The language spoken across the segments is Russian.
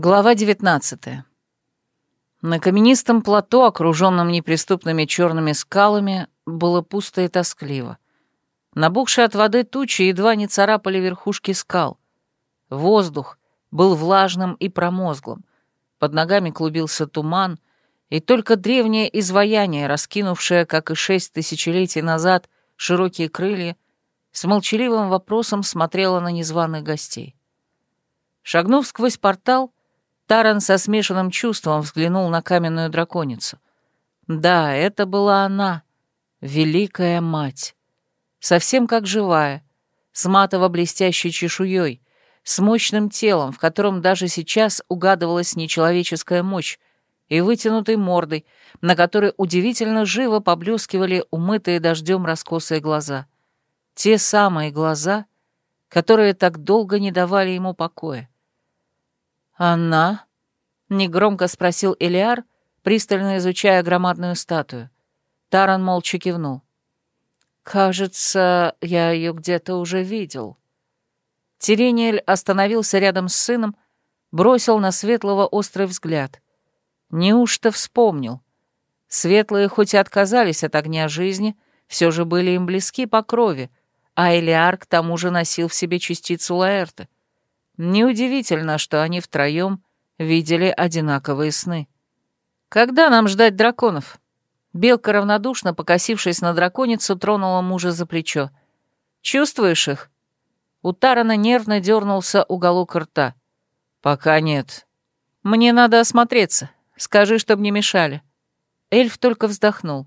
Глава 19. На каменистом плато, окруженном неприступными черными скалами, было пусто и тоскливо. Набухшие от воды тучи едва не царапали верхушки скал. Воздух был влажным и промозглым. Под ногами клубился туман, и только древнее изваяние, раскинувшее, как и шесть тысячелетий назад, широкие крылья, с молчаливым вопросом смотрело на незваных гостей. Шагнув сквозь портал, Таран со смешанным чувством взглянул на каменную драконицу. Да, это была она, Великая Мать. Совсем как живая, с матово-блестящей чешуей, с мощным телом, в котором даже сейчас угадывалась нечеловеческая мощь, и вытянутой мордой, на которой удивительно живо поблескивали умытые дождем раскосые глаза. Те самые глаза, которые так долго не давали ему покоя. «Она?» — негромко спросил Элиар, пристально изучая громадную статую. Таран молча кивнул. «Кажется, я ее где-то уже видел». Тирениэль остановился рядом с сыном, бросил на Светлого острый взгляд. Неужто вспомнил? Светлые хоть и отказались от огня жизни, все же были им близки по крови, а Элиар к тому же носил в себе частицу Лаэрта. Неудивительно, что они втроем видели одинаковые сны. «Когда нам ждать драконов?» Белка равнодушно, покосившись на драконицу, тронула мужа за плечо. «Чувствуешь их?» У Тарана нервно дернулся уголок рта. «Пока нет. Мне надо осмотреться. Скажи, чтоб не мешали». Эльф только вздохнул.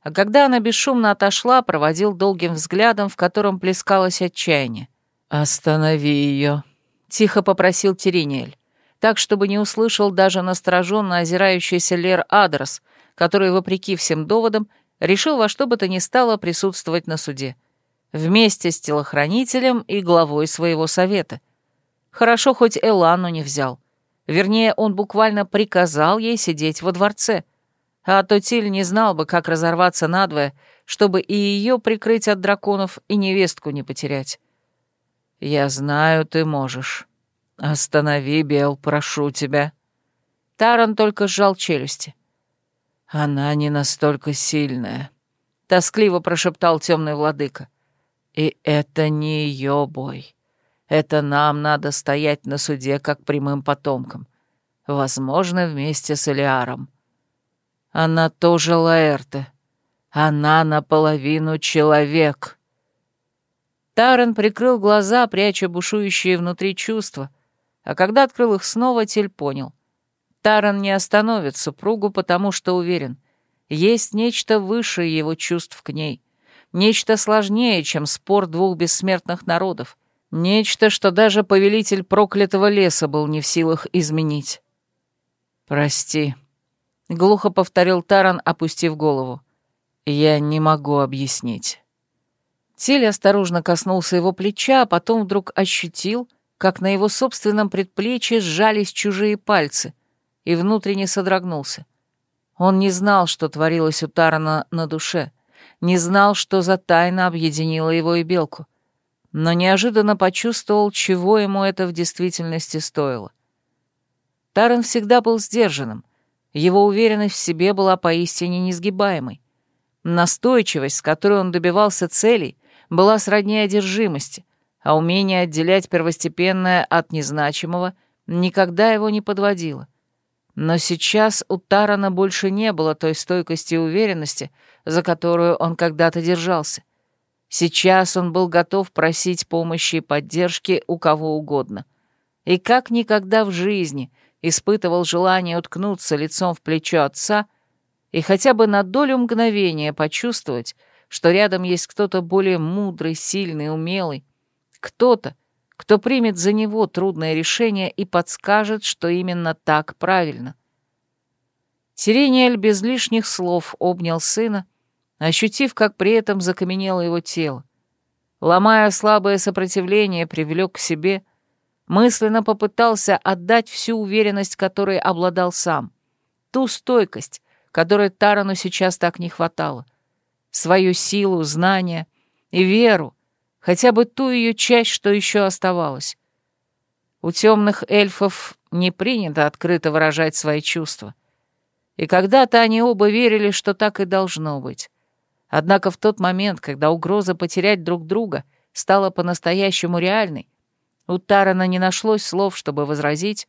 А когда она бесшумно отошла, проводил долгим взглядом, в котором плескалось отчаяние. «Останови ее», тихо попросил Терениэль, так, чтобы не услышал даже настороженно озирающийся Лер Адрос, который, вопреки всем доводам, решил во что бы то ни стало присутствовать на суде. Вместе с телохранителем и главой своего совета. Хорошо, хоть Элану не взял. Вернее, он буквально приказал ей сидеть во дворце. А то Тиль не знал бы, как разорваться надвое, чтобы и ее прикрыть от драконов, и невестку не потерять. «Я знаю, ты можешь. Останови, Бел, прошу тебя». Таран только сжал челюсти. «Она не настолько сильная», — тоскливо прошептал темный владыка. «И это не ее бой. Это нам надо стоять на суде как прямым потомкам. Возможно, вместе с Элиаром. Она тоже Лаэрте. Она наполовину человек». Таран прикрыл глаза, пряча бушующие внутри чувства, а когда открыл их снова, Тель понял. Таран не остановит супругу, потому что уверен, есть нечто выше его чувств к ней, нечто сложнее, чем спор двух бессмертных народов, нечто, что даже повелитель проклятого леса был не в силах изменить. «Прости», — глухо повторил Таран, опустив голову. «Я не могу объяснить». Тель осторожно коснулся его плеча, а потом вдруг ощутил, как на его собственном предплечье сжались чужие пальцы, и внутренне содрогнулся. Он не знал, что творилось у Тарана на душе, не знал, что за тайна объединила его и Белку, но неожиданно почувствовал, чего ему это в действительности стоило. Таран всегда был сдержанным, его уверенность в себе была поистине несгибаемой. Настойчивость, с которой он добивался целей, была сродни одержимости, а умение отделять первостепенное от незначимого никогда его не подводило. Но сейчас у Тарана больше не было той стойкости и уверенности, за которую он когда-то держался. Сейчас он был готов просить помощи и поддержки у кого угодно. И как никогда в жизни испытывал желание уткнуться лицом в плечо отца и хотя бы на долю мгновения почувствовать, что рядом есть кто-то более мудрый, сильный, умелый, кто-то, кто примет за него трудное решение и подскажет, что именно так правильно. Сирениэль без лишних слов обнял сына, ощутив, как при этом закаменело его тело. Ломая слабое сопротивление, привлек к себе, мысленно попытался отдать всю уверенность, которой обладал сам, ту стойкость, которой Тарану сейчас так не хватало свою силу, знания и веру, хотя бы ту ее часть, что еще оставалась. У темных эльфов не принято открыто выражать свои чувства. И когда-то они оба верили, что так и должно быть. Однако в тот момент, когда угроза потерять друг друга стала по-настоящему реальной, у Тарана не нашлось слов, чтобы возразить,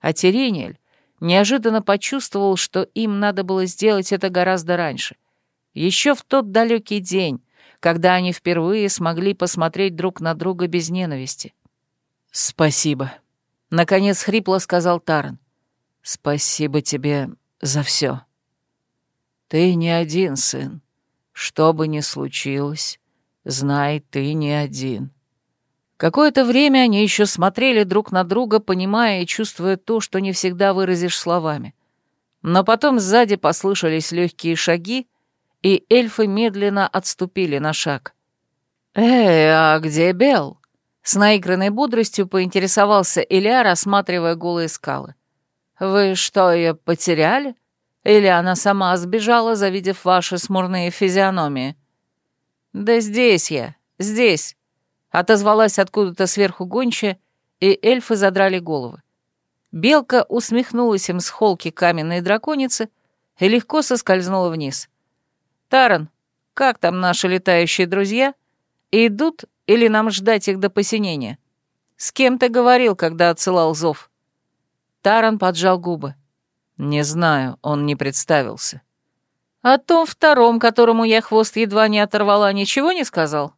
а Терениэль неожиданно почувствовал, что им надо было сделать это гораздо раньше. Еще в тот далекий день, когда они впервые смогли посмотреть друг на друга без ненависти. «Спасибо», — наконец хрипло сказал Таран. «Спасибо тебе за все. Ты не один, сын. Что бы ни случилось, знай, ты не один». Какое-то время они еще смотрели друг на друга, понимая и чувствуя то, что не всегда выразишь словами. Но потом сзади послышались легкие шаги, и эльфы медленно отступили на шаг. «Эй, а где Бел?» С наигранной бодростью поинтересовался Илья, рассматривая голые скалы. «Вы что, ее потеряли? Или она сама сбежала, завидев ваши смурные физиономии?» «Да здесь я, здесь», Отозвалась откуда-то сверху гончая, и эльфы задрали головы. Белка усмехнулась им с холки каменной драконицы и легко соскользнула вниз. «Таран, как там наши летающие друзья? Идут или нам ждать их до посинения? С кем ты говорил, когда отсылал зов?» Таран поджал губы. «Не знаю, он не представился». «О том втором, которому я хвост едва не оторвала, ничего не сказал?»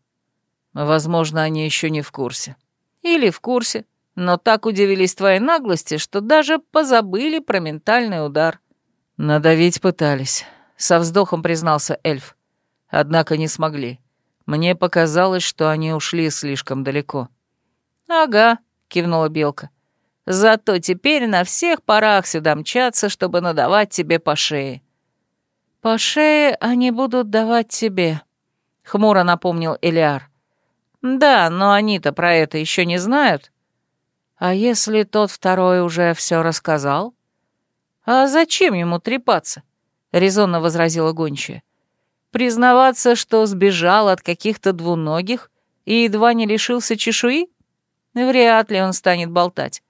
Возможно, они еще не в курсе. Или в курсе, но так удивились твоей наглости, что даже позабыли про ментальный удар. Надавить пытались, со вздохом признался эльф. Однако не смогли. Мне показалось, что они ушли слишком далеко. «Ага», — кивнула Белка. «Зато теперь на всех парах сюда мчаться, чтобы надавать тебе по шее». «По шее они будут давать тебе», — хмуро напомнил Элиар. «Да, но они-то про это еще не знают». «А если тот второй уже все рассказал?» «А зачем ему трепаться?» — резонно возразила гончая. «Признаваться, что сбежал от каких-то двуногих и едва не лишился чешуи? Вряд ли он станет болтать.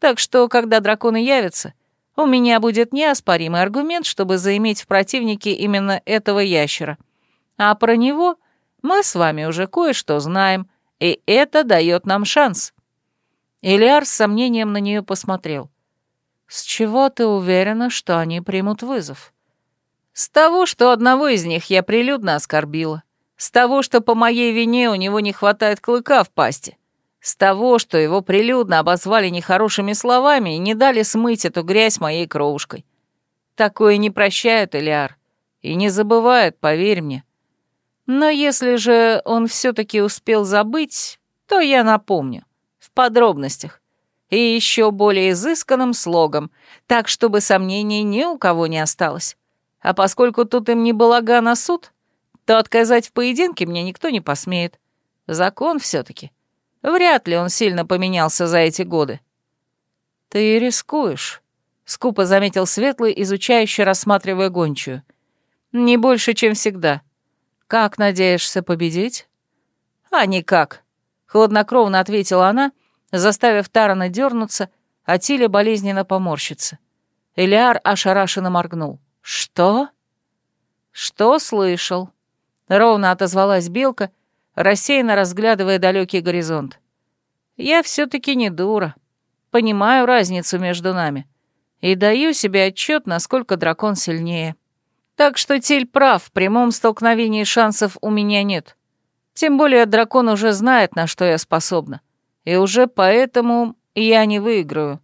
Так что, когда драконы явятся, у меня будет неоспоримый аргумент, чтобы заиметь в противнике именно этого ящера. А про него мы с вами уже кое-что знаем, и это дает нам шанс». Ильяр с сомнением на нее посмотрел. «С чего ты уверена, что они примут вызов?» «С того, что одного из них я прилюдно оскорбила. С того, что по моей вине у него не хватает клыка в пасти. С того, что его прилюдно обозвали нехорошими словами и не дали смыть эту грязь моей кровушкой. Такое не прощают, Элиар, и не забывают, поверь мне. Но если же он все-таки успел забыть, то я напомню. В подробностях. И еще более изысканным слогом, так, чтобы сомнений ни у кого не осталось. А поскольку тут им не балаган, а суд, то отказать в поединке мне никто не посмеет. Закон все-таки. Вряд ли он сильно поменялся за эти годы. «Ты рискуешь», — скупо заметил Светлый, изучающе рассматривая гончую. «Не больше, чем всегда. «Как надеешься победить?» «А никак», — хладнокровно ответила она, заставив Тарана дернуться, а Тиля болезненно поморщиться. Элиар ошарашенно моргнул. «Что?» «Что слышал?» — ровно отозвалась Белка, рассеянно разглядывая далекий горизонт. «Я все-таки не дура. Понимаю разницу между нами и даю себе отчет, насколько дракон сильнее». Так что Тель прав, в прямом столкновении шансов у меня нет. Тем более дракон уже знает, на что я способна. И уже поэтому я не выиграю.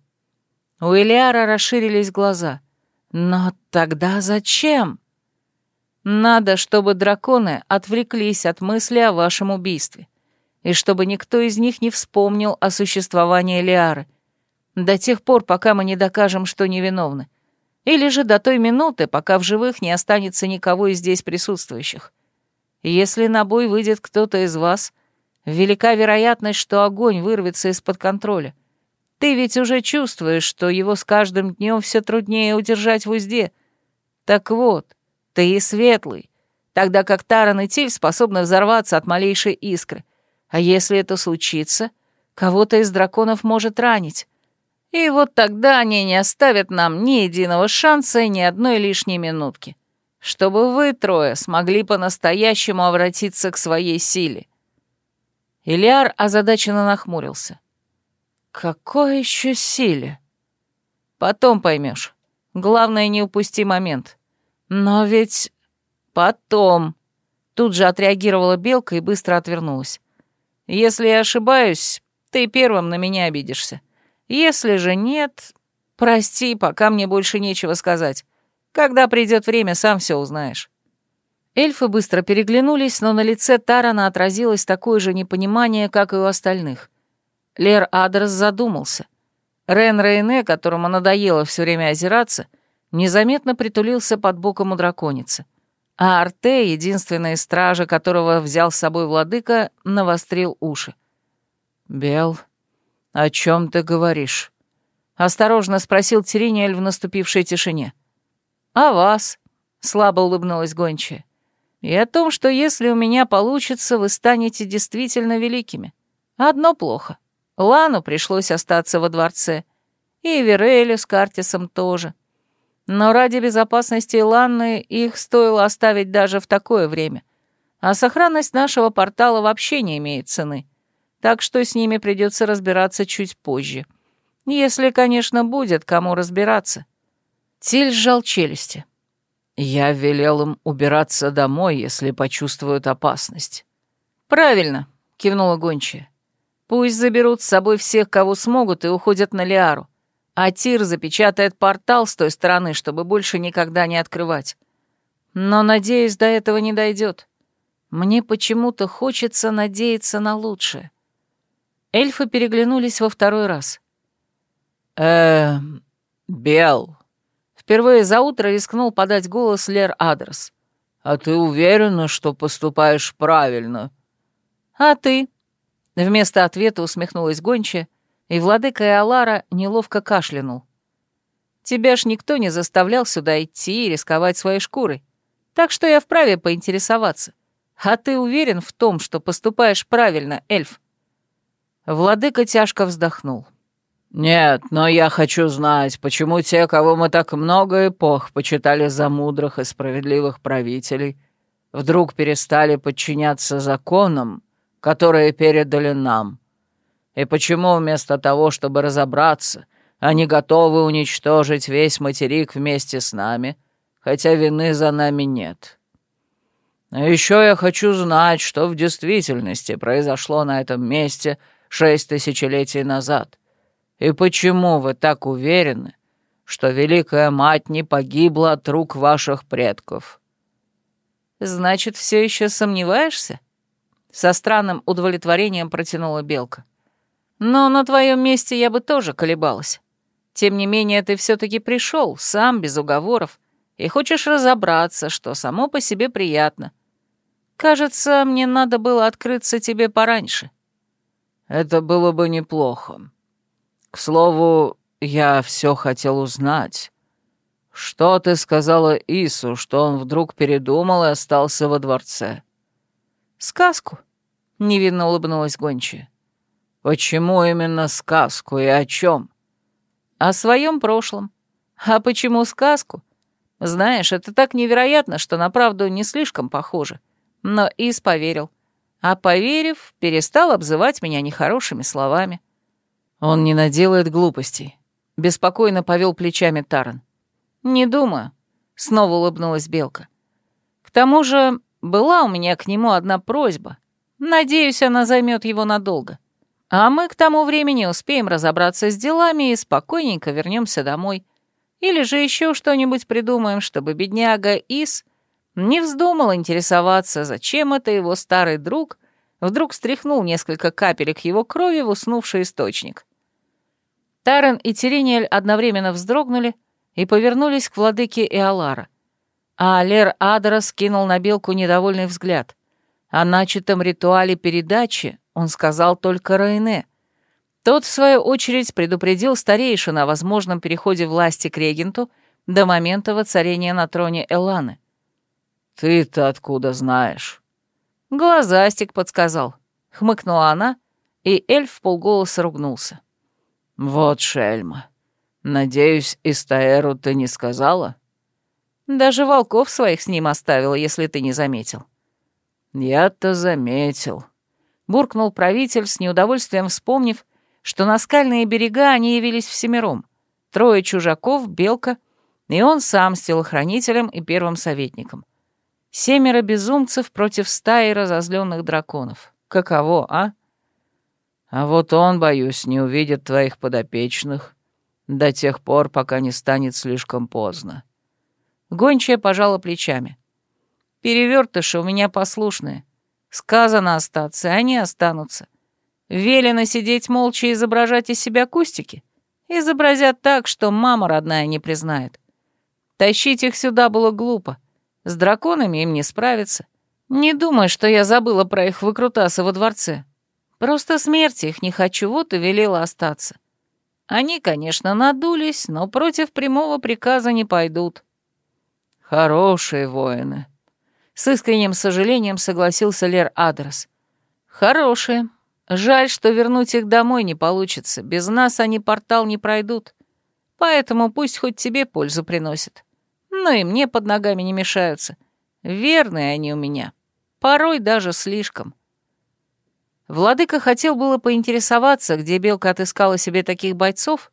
У Элиара расширились глаза. Но тогда зачем? Надо, чтобы драконы отвлеклись от мысли о вашем убийстве. И чтобы никто из них не вспомнил о существовании Элиары. До тех пор, пока мы не докажем, что невиновны. Или же до той минуты, пока в живых не останется никого из здесь присутствующих. Если на бой выйдет кто-то из вас, велика вероятность, что огонь вырвется из-под контроля. Ты ведь уже чувствуешь, что его с каждым днем все труднее удержать в узде. Так вот, ты и светлый, тогда как Таран и Тиль способны взорваться от малейшей искры. А если это случится, кого-то из драконов может ранить. И вот тогда они не оставят нам ни единого шанса и ни одной лишней минутки, чтобы вы трое смогли по-настоящему обратиться к своей силе». Ильяр озадаченно нахмурился. «Какой еще силе?» «Потом поймешь. Главное, не упусти момент. Но ведь... Потом...» Тут же отреагировала Белка и быстро отвернулась. «Если я ошибаюсь, ты первым на меня обидишься. Если же нет, прости, пока мне больше нечего сказать. Когда придет время, сам все узнаешь». Эльфы быстро переглянулись, но на лице Тарана отразилось такое же непонимание, как и у остальных. Лер Адрес задумался. Рен Рейне, которому надоело все время озираться, незаметно притулился под боком у драконицы. А Арте, единственная стража, которого взял с собой владыка, навострил уши. «Бел, о чем ты говоришь?» — осторожно спросил Терениэль в наступившей тишине. «О вас», — слабо улыбнулась гончая. «И о том, что если у меня получится, вы станете действительно великими. Одно плохо. Лану пришлось остаться во дворце. И Верелю с Картисом тоже. Но ради безопасности Ланны их стоило оставить даже в такое время. А сохранность нашего портала вообще не имеет цены. Так что с ними придется разбираться чуть позже. Если, конечно, будет кому разбираться. Тиль сжал челюсти. Я велел им убираться домой, если почувствуют опасность. «Правильно», — кивнула гончая. «Пусть заберут с собой всех, кого смогут, и уходят на Лиару а Тир запечатает портал с той стороны, чтобы больше никогда не открывать. Но, надеюсь, до этого не дойдет. Мне почему-то хочется надеяться на лучшее. Эльфы переглянулись во второй раз. э Бел». Впервые за утро рискнул подать голос Лер Адрес. «А ты уверена, что поступаешь правильно?» «А ты?» Вместо ответа усмехнулась гончая и владыка Иолара неловко кашлянул. «Тебя ж никто не заставлял сюда идти и рисковать своей шкурой, так что я вправе поинтересоваться. А ты уверен в том, что поступаешь правильно, эльф?» Владыка тяжко вздохнул. «Нет, но я хочу знать, почему те, кого мы так много эпох почитали за мудрых и справедливых правителей, вдруг перестали подчиняться законам, которые передали нам. И почему вместо того, чтобы разобраться, они готовы уничтожить весь материк вместе с нами, хотя вины за нами нет? А еще я хочу знать, что в действительности произошло на этом месте шесть тысячелетий назад. И почему вы так уверены, что Великая Мать не погибла от рук ваших предков?» «Значит, все еще сомневаешься?» Со странным удовлетворением протянула Белка. Но на твоем месте я бы тоже колебалась. Тем не менее, ты все-таки пришел, сам, без уговоров, и хочешь разобраться, что само по себе приятно. Кажется, мне надо было открыться тебе пораньше. Это было бы неплохо. К слову, я все хотел узнать. Что ты сказала Ису, что он вдруг передумал и остался во дворце? Сказку, — невинно улыбнулась гончая. «Почему именно сказку и о чем?» «О своем прошлом. А почему сказку? Знаешь, это так невероятно, что на правду не слишком похоже. Но Ис поверил. А поверив, перестал обзывать меня нехорошими словами. Он не наделает глупостей. Беспокойно повел плечами Таран. «Не думаю», — снова улыбнулась Белка. «К тому же была у меня к нему одна просьба. Надеюсь, она займет его надолго. А мы к тому времени успеем разобраться с делами и спокойненько вернемся домой. Или же еще что-нибудь придумаем, чтобы бедняга Ис не вздумал интересоваться, зачем это его старый друг вдруг стряхнул несколько капелек его крови в уснувший источник. Тарен и Терениэль одновременно вздрогнули и повернулись к владыке Иолара. А Лер Адра скинул на белку недовольный взгляд. О начатом ритуале передачи он сказал только Рейне. Тот, в свою очередь, предупредил старейшин о возможном переходе власти к регенту до момента воцарения на троне Эланы. «Ты-то откуда знаешь?» «Глазастик подсказал», — хмыкнула она, и эльф полголоса ругнулся. «Вот шельма. Надеюсь, Истаэру ты не сказала?» «Даже волков своих с ним оставила, если ты не заметил». «Я-то заметил», — буркнул правитель, с неудовольствием вспомнив, что на скальные берега они явились всемиром. Трое чужаков, белка, и он сам с телохранителем и первым советником. Семеро безумцев против стаи разозленных драконов. Каково, а? А вот он, боюсь, не увидит твоих подопечных до тех пор, пока не станет слишком поздно. Гончая пожала плечами. Перевертыши у меня послушные. Сказано остаться, они останутся. Велено сидеть молча и изображать из себя кустики. Изобразят так, что мама родная не признает. Тащить их сюда было глупо. С драконами им не справиться. Не думай, что я забыла про их выкрутасы во дворце. Просто смерти их не хочу, вот и велела остаться. Они, конечно, надулись, но против прямого приказа не пойдут. Хорошие воины. С искренним сожалением согласился Лер Адрес. Хорошие. Жаль, что вернуть их домой не получится. Без нас они портал не пройдут. Поэтому пусть хоть тебе пользу приносят но и мне под ногами не мешаются. Верные они у меня. Порой даже слишком. Владыка хотел было поинтересоваться, где Белка отыскала себе таких бойцов,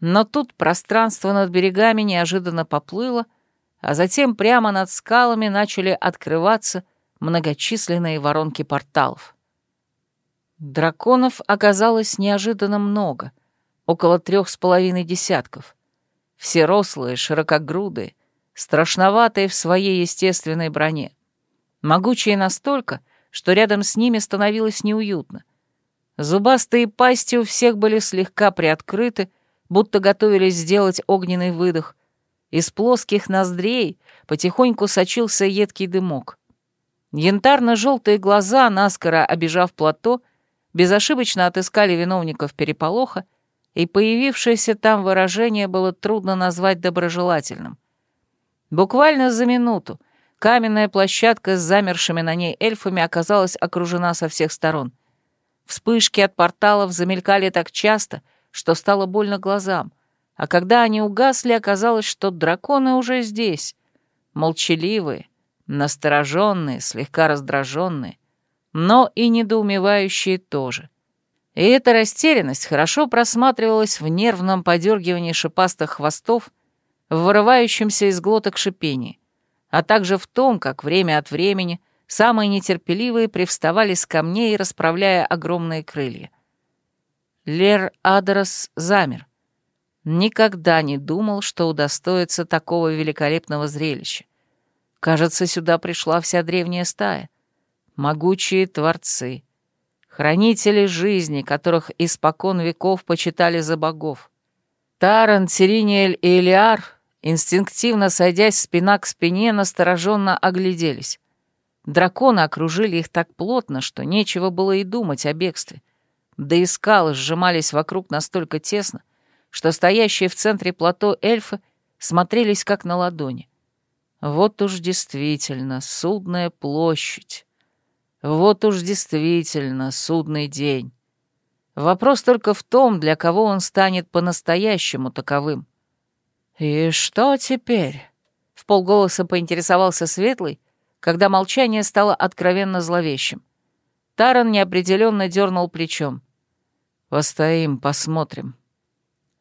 но тут пространство над берегами неожиданно поплыло, а затем прямо над скалами начали открываться многочисленные воронки порталов. Драконов оказалось неожиданно много, около трех с половиной десятков. Все рослые, широкогрудые, страшноватые в своей естественной броне. Могучие настолько, что рядом с ними становилось неуютно. Зубастые пасти у всех были слегка приоткрыты, будто готовились сделать огненный выдох. Из плоских ноздрей потихоньку сочился едкий дымок. Янтарно-желтые глаза, наскоро обижав плато, безошибочно отыскали виновников переполоха, и появившееся там выражение было трудно назвать доброжелательным. Буквально за минуту каменная площадка с замершими на ней эльфами оказалась окружена со всех сторон. Вспышки от порталов замелькали так часто, что стало больно глазам, а когда они угасли, оказалось, что драконы уже здесь, молчаливые, настороженные, слегка раздраженные, но и недоумевающие тоже. И эта растерянность хорошо просматривалась в нервном подергивании шипастых хвостов в вырывающемся из глоток шипении, а также в том, как время от времени самые нетерпеливые привставали с камней, расправляя огромные крылья. Лер Адерос замер. Никогда не думал, что удостоится такого великолепного зрелища. Кажется, сюда пришла вся древняя стая. Могучие творцы, хранители жизни, которых испокон веков почитали за богов. Таран, Сириниэль и Элиар инстинктивно сойдясь спина к спине, настороженно огляделись. Драконы окружили их так плотно, что нечего было и думать о бегстве. Да и скалы сжимались вокруг настолько тесно, что стоящие в центре плато эльфы смотрелись как на ладони. Вот уж действительно судная площадь. Вот уж действительно судный день. Вопрос только в том, для кого он станет по-настоящему таковым. «И что теперь?» — в полголоса поинтересовался Светлый, когда молчание стало откровенно зловещим. Таран неопределенно дернул плечом. «Постоим, посмотрим».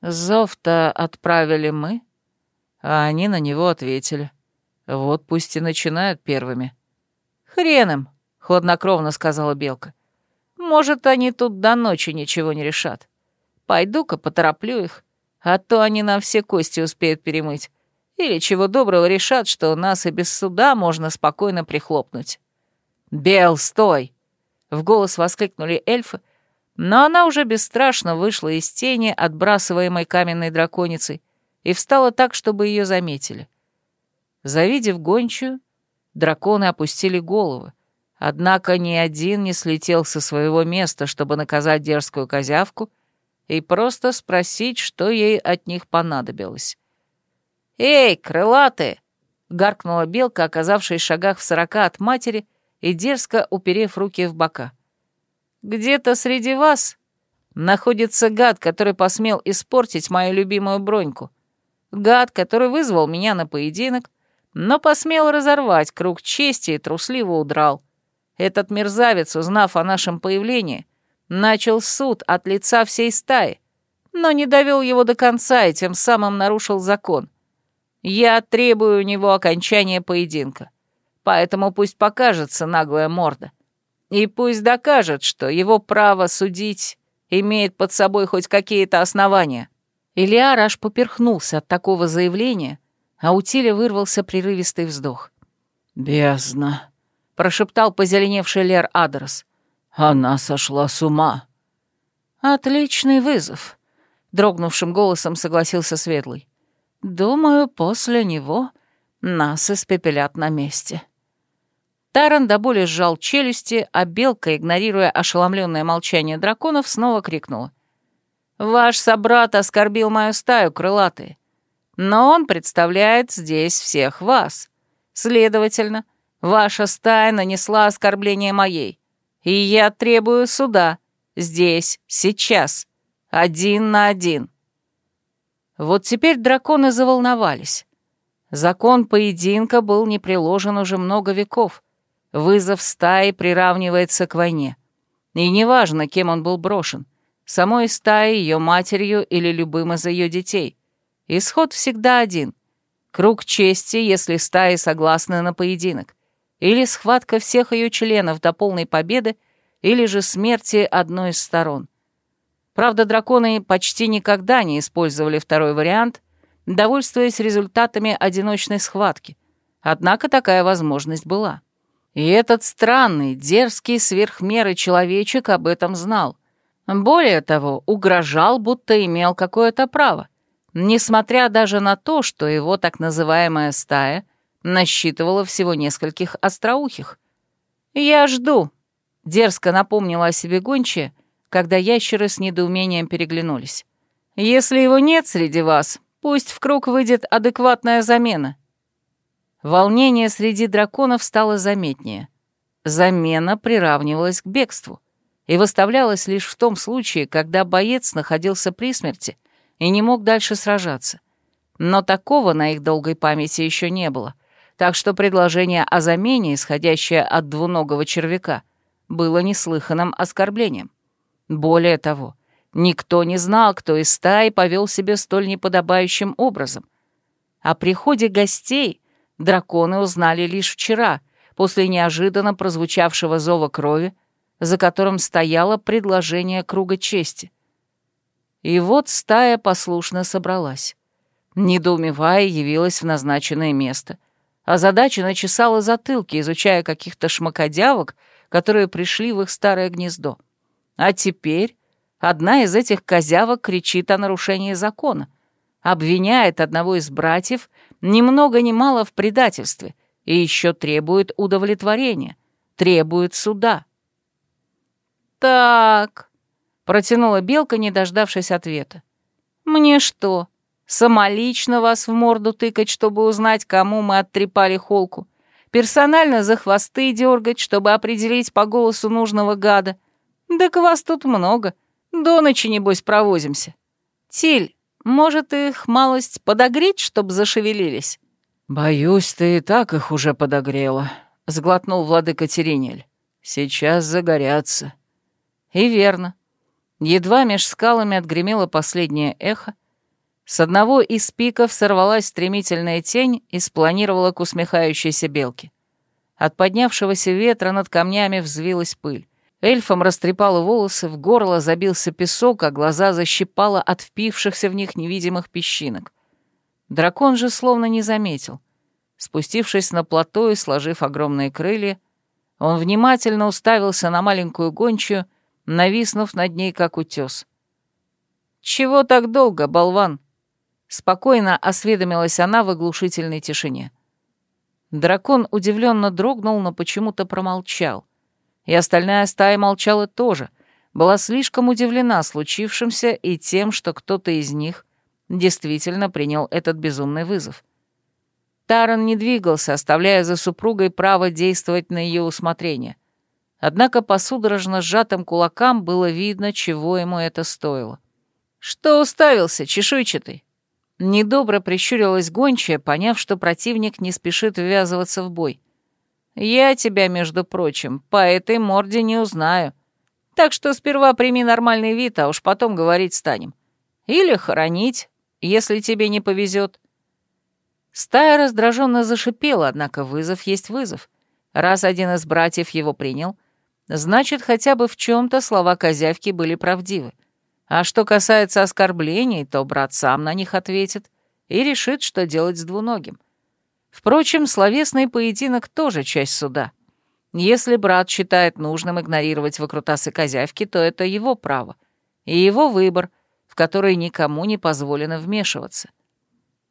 Зов-то отправили мы, а они на него ответили. Вот пусть и начинают первыми. «Хрен им!» — хладнокровно сказала Белка. «Может, они тут до ночи ничего не решат. Пойду-ка потороплю их а то они нам все кости успеют перемыть. Или чего доброго решат, что нас и без суда можно спокойно прихлопнуть. «Бел, стой!» — в голос воскликнули эльфы, но она уже бесстрашно вышла из тени, отбрасываемой каменной драконицей, и встала так, чтобы ее заметили. Завидев гончую, драконы опустили головы, однако ни один не слетел со своего места, чтобы наказать дерзкую козявку — и просто спросить, что ей от них понадобилось. «Эй, крылатые!» — гаркнула белка, оказавшись в шагах в сорока от матери и дерзко уперев руки в бока. «Где-то среди вас находится гад, который посмел испортить мою любимую броньку. Гад, который вызвал меня на поединок, но посмел разорвать круг чести и трусливо удрал. Этот мерзавец, узнав о нашем появлении, начал суд от лица всей стаи, но не довел его до конца и тем самым нарушил закон. Я требую у него окончания поединка, поэтому пусть покажется наглая морда. И пусть докажет, что его право судить имеет под собой хоть какие-то основания. Илья аж поперхнулся от такого заявления, а у Тиля вырвался прерывистый вздох. «Бездна», — прошептал позеленевший Лер Адрес. «Она сошла с ума». «Отличный вызов», — дрогнувшим голосом согласился Светлый. «Думаю, после него нас испепелят на месте». Таран до боли сжал челюсти, а Белка, игнорируя ошеломленное молчание драконов, снова крикнула. «Ваш собрат оскорбил мою стаю, крылатые. Но он представляет здесь всех вас. Следовательно, ваша стая нанесла оскорбление моей. И я требую суда. Здесь, сейчас. Один на один». Вот теперь драконы заволновались. Закон поединка был не приложен уже много веков — Вызов стаи приравнивается к войне. И неважно, кем он был брошен, самой стаей, ее матерью или любым из ее детей. Исход всегда один. Круг чести, если стаи согласны на поединок. Или схватка всех ее членов до полной победы, или же смерти одной из сторон. Правда, драконы почти никогда не использовали второй вариант, довольствуясь результатами одиночной схватки. Однако такая возможность была. И этот странный, дерзкий сверхмеры человечек об этом знал. Более того, угрожал, будто имел какое-то право, несмотря даже на то, что его так называемая стая насчитывала всего нескольких остроухих. «Я жду», — дерзко напомнила о себе гончая, когда ящеры с недоумением переглянулись. «Если его нет среди вас, пусть в круг выйдет адекватная замена. Волнение среди драконов стало заметнее. Замена приравнивалась к бегству и выставлялась лишь в том случае, когда боец находился при смерти и не мог дальше сражаться. Но такого на их долгой памяти еще не было, так что предложение о замене, исходящее от двуногого червяка, было неслыханным оскорблением. Более того, никто не знал, кто из стаи повел себя столь неподобающим образом. О приходе гостей драконы узнали лишь вчера, после неожиданно прозвучавшего зова крови, за которым стояло предложение круга чести. И вот стая послушно собралась. Недоумевая, явилась в назначенное место. А задача начесала затылки, изучая каких-то шмакодявок, которые пришли в их старое гнездо. А теперь одна из этих козявок кричит о нарушении закона, обвиняет одного из братьев ни много ни мало в предательстве и еще требует удовлетворения, требует суда. «Так», — протянула Белка, не дождавшись ответа. «Мне что, самолично вас в морду тыкать, чтобы узнать, кому мы оттрепали холку? Персонально за хвосты дергать, чтобы определить по голосу нужного гада? Так вас тут много, до ночи, небось, провозимся. Тиль, может, их малость подогреть, чтоб зашевелились?» «Боюсь, ты и так их уже подогрела», — сглотнул владыка Теринель. «Сейчас загорятся». И верно. Едва меж скалами отгремело последнее эхо, с одного из пиков сорвалась стремительная тень и спланировала к усмехающейся белке. От поднявшегося ветра над камнями взвилась пыль. Эльфом растрепало волосы, в горло забился песок, а глаза защипало от впившихся в них невидимых песчинок. Дракон же словно не заметил. Спустившись на плато и сложив огромные крылья, он внимательно уставился на маленькую гончую, нависнув над ней, как утес. «Чего так долго, болван?» Спокойно осведомилась она в оглушительной тишине. Дракон удивленно дрогнул, но почему-то промолчал и остальная стая молчала тоже, была слишком удивлена случившимся и тем, что кто-то из них действительно принял этот безумный вызов. Таран не двигался, оставляя за супругой право действовать на ее усмотрение. Однако по судорожно сжатым кулакам было видно, чего ему это стоило. «Что уставился, чешуйчатый?» Недобро прищурилась гончая, поняв, что противник не спешит ввязываться в бой. «Я тебя, между прочим, по этой морде не узнаю. Так что сперва прими нормальный вид, а уж потом говорить станем. Или хоронить, если тебе не повезет. Стая раздраженно зашипела, однако вызов есть вызов. Раз один из братьев его принял, Значит, хотя бы в чем-то слова козявки были правдивы. А что касается оскорблений, то брат сам на них ответит и решит, что делать с двуногим. Впрочем, словесный поединок тоже часть суда. Если брат считает нужным игнорировать выкрутасы козявки, то это его право и его выбор, в который никому не позволено вмешиваться.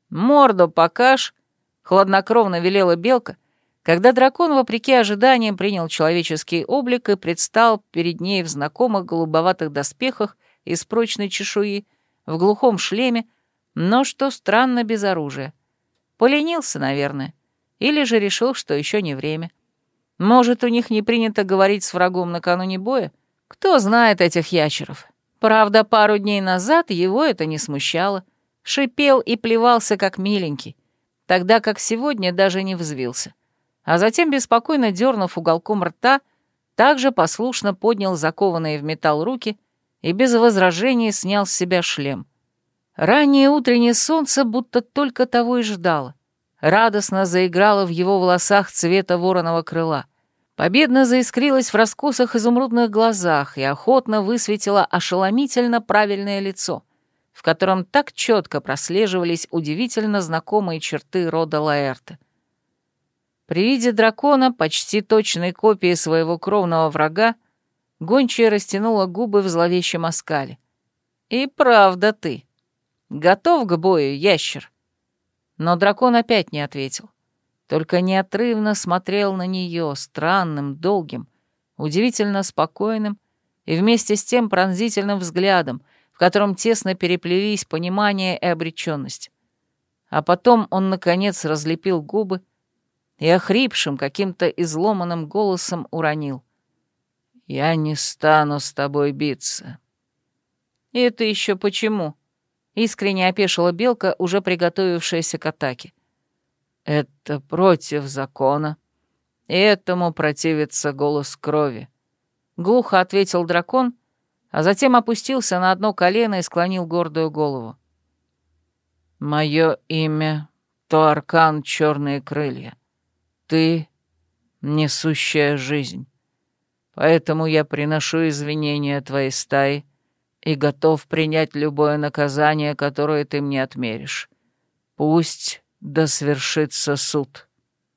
«Морду покаж!» — хладнокровно велела белка — когда дракон, вопреки ожиданиям, принял человеческий облик и предстал перед ней в знакомых голубоватых доспехах из прочной чешуи, в глухом шлеме, но, что странно, без оружия. Поленился, наверное, или же решил, что еще не время. Может, у них не принято говорить с врагом накануне боя? Кто знает этих ящеров? Правда, пару дней назад его это не смущало. Шипел и плевался, как миленький, тогда как сегодня даже не взвился а затем, беспокойно дернув уголком рта, также послушно поднял закованные в металл руки и без возражений снял с себя шлем. Раннее утреннее солнце будто только того и ждало. Радостно заиграло в его волосах цвета вороного крыла. Победно заискрилось в раскосах изумрудных глазах и охотно высветило ошеломительно правильное лицо, в котором так четко прослеживались удивительно знакомые черты рода Лаэрта — при виде дракона, почти точной копии своего кровного врага, гончая растянула губы в зловещем оскале. «И правда ты. Готов к бою, ящер?» Но дракон опять не ответил. Только неотрывно смотрел на нее странным, долгим, удивительно спокойным и вместе с тем пронзительным взглядом, в котором тесно переплелись понимание и обреченность. А потом он, наконец, разлепил губы и охрипшим, каким-то изломанным голосом уронил. «Я не стану с тобой биться». «Это еще почему?» — искренне опешила Белка, уже приготовившаяся к атаке. «Это против закона. И этому противится голос крови», — глухо ответил дракон, а затем опустился на одно колено и склонил гордую голову. «Мое имя — Туаркан Черные Крылья. Ты — несущая жизнь. Поэтому я приношу извинения твоей стаи и готов принять любое наказание, которое ты мне отмеришь. Пусть да свершится суд».